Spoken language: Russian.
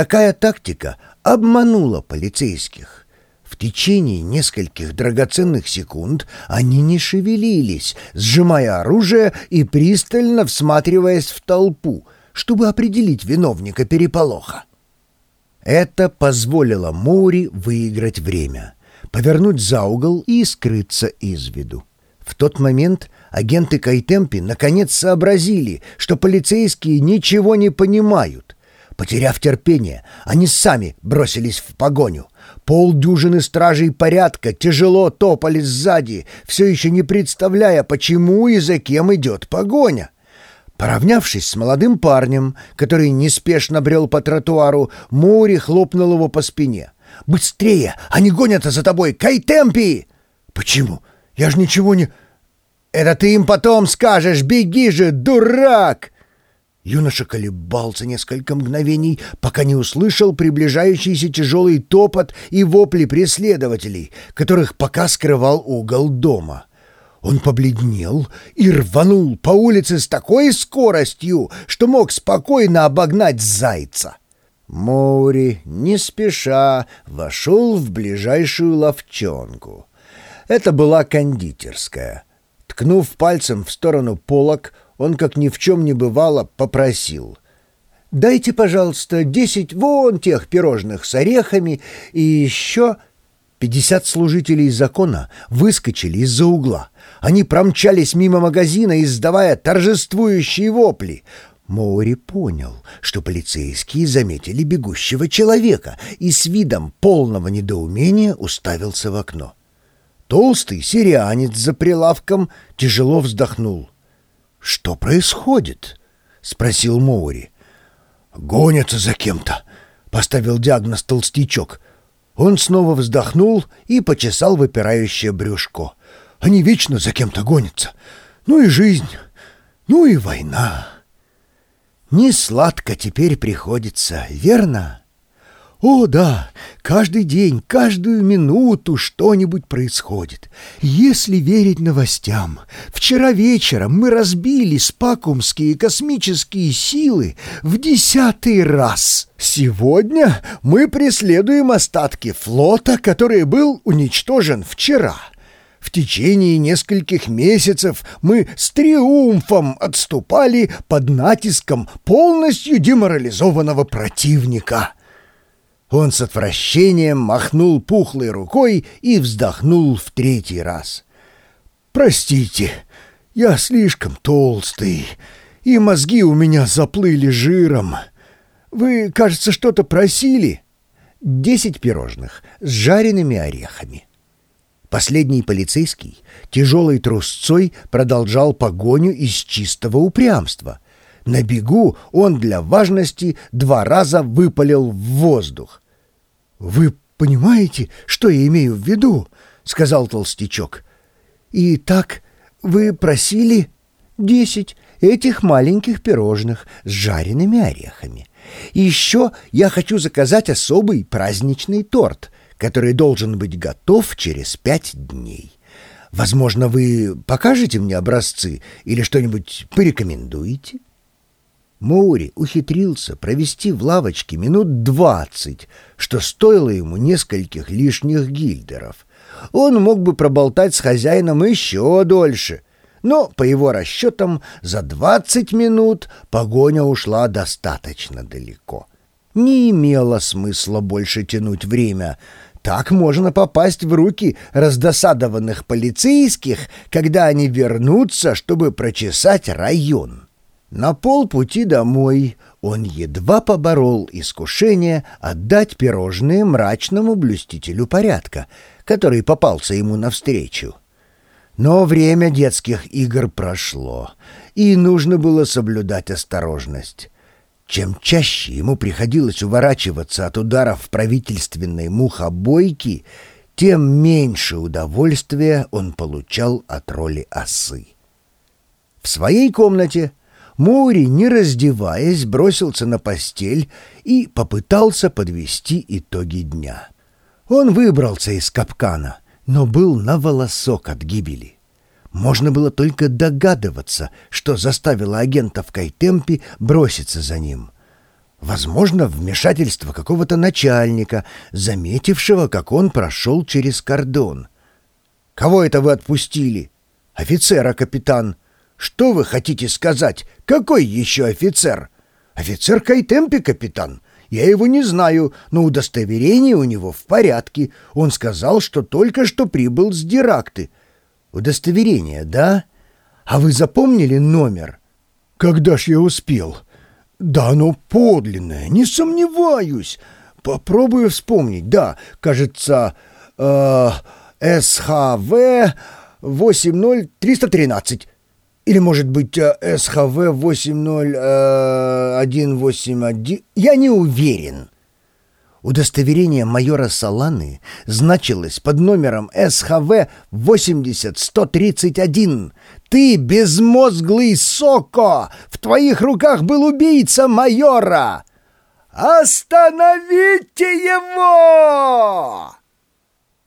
Такая тактика обманула полицейских. В течение нескольких драгоценных секунд они не шевелились, сжимая оружие и пристально всматриваясь в толпу, чтобы определить виновника переполоха. Это позволило Моури выиграть время, повернуть за угол и скрыться из виду. В тот момент агенты Кайтемпи наконец сообразили, что полицейские ничего не понимают. Потеряв терпение, они сами бросились в погоню. Полдюжины стражей порядка тяжело топали сзади, все еще не представляя, почему и за кем идет погоня. Поравнявшись с молодым парнем, который неспешно брел по тротуару, Мури хлопнул его по спине. «Быстрее! Они гонятся за тобой! Кайтемпи!» «Почему? Я же ничего не...» «Это ты им потом скажешь! Беги же, дурак!» Юноша колебался несколько мгновений, пока не услышал приближающийся тяжелый топот и вопли преследователей, которых пока скрывал угол дома. Он побледнел и рванул по улице с такой скоростью, что мог спокойно обогнать зайца. Моури, не спеша, вошел в ближайшую ловчонку. Это была кондитерская. Ткнув пальцем в сторону полок, он, как ни в чем не бывало, попросил. «Дайте, пожалуйста, десять вон тех пирожных с орехами и еще...» Пятьдесят служителей закона выскочили из-за угла. Они промчались мимо магазина, издавая торжествующие вопли. Моури понял, что полицейские заметили бегущего человека и с видом полного недоумения уставился в окно. Толстый сирианец за прилавком тяжело вздохнул. «Что происходит?» — спросил Моури. «Гонятся за кем-то», — поставил диагноз толстячок — он снова вздохнул и почесал выпирающее брюшко. Они вечно за кем-то гонятся. Ну и жизнь, ну и война. Не сладко теперь приходится, верно?» О, да, каждый день, каждую минуту что-нибудь происходит. Если верить новостям, вчера вечером мы разбили спакумские космические силы в десятый раз. Сегодня мы преследуем остатки флота, который был уничтожен вчера. В течение нескольких месяцев мы с триумфом отступали под натиском полностью деморализованного противника. Он с отвращением махнул пухлой рукой и вздохнул в третий раз. «Простите, я слишком толстый, и мозги у меня заплыли жиром. Вы, кажется, что-то просили?» «Десять пирожных с жареными орехами». Последний полицейский тяжелой трусцой продолжал погоню из чистого упрямства — на бегу он для важности два раза выпалил в воздух. «Вы понимаете, что я имею в виду?» — сказал толстячок. «И так вы просили десять этих маленьких пирожных с жареными орехами. Еще я хочу заказать особый праздничный торт, который должен быть готов через пять дней. Возможно, вы покажете мне образцы или что-нибудь порекомендуете?» Моури ухитрился провести в лавочке минут двадцать, что стоило ему нескольких лишних гильдеров. Он мог бы проболтать с хозяином еще дольше, но, по его расчетам, за двадцать минут погоня ушла достаточно далеко. Не имело смысла больше тянуть время. Так можно попасть в руки раздосадованных полицейских, когда они вернутся, чтобы прочесать район. На полпути домой он едва поборол искушение отдать пирожные мрачному блюстителю порядка, который попался ему навстречу. Но время детских игр прошло, и нужно было соблюдать осторожность. Чем чаще ему приходилось уворачиваться от ударов правительственной мухобойки, тем меньше удовольствия он получал от роли осы. В своей комнате Мури, не раздеваясь, бросился на постель и попытался подвести итоги дня. Он выбрался из капкана, но был на волосок от гибели. Можно было только догадываться, что заставило агентов Кайтемпи броситься за ним. Возможно, вмешательство какого-то начальника, заметившего, как он прошел через кордон. «Кого это вы отпустили?» «Офицера, капитан». «Что вы хотите сказать? Какой еще офицер?» «Офицер Кайтемпи, капитан. Я его не знаю, но удостоверение у него в порядке. Он сказал, что только что прибыл с Диракты». «Удостоверение, да? А вы запомнили номер?» «Когда ж я успел?» «Да оно подлинное, не сомневаюсь. Попробую вспомнить. Да, кажется, э, СХВ 80313. Или, может быть, э, СХВ 80181. Э, я не уверен». Удостоверение майора Саланы значилось под номером СХВ 80131. «Ты, безмозглый Соко! В твоих руках был убийца майора!» «Остановите его!»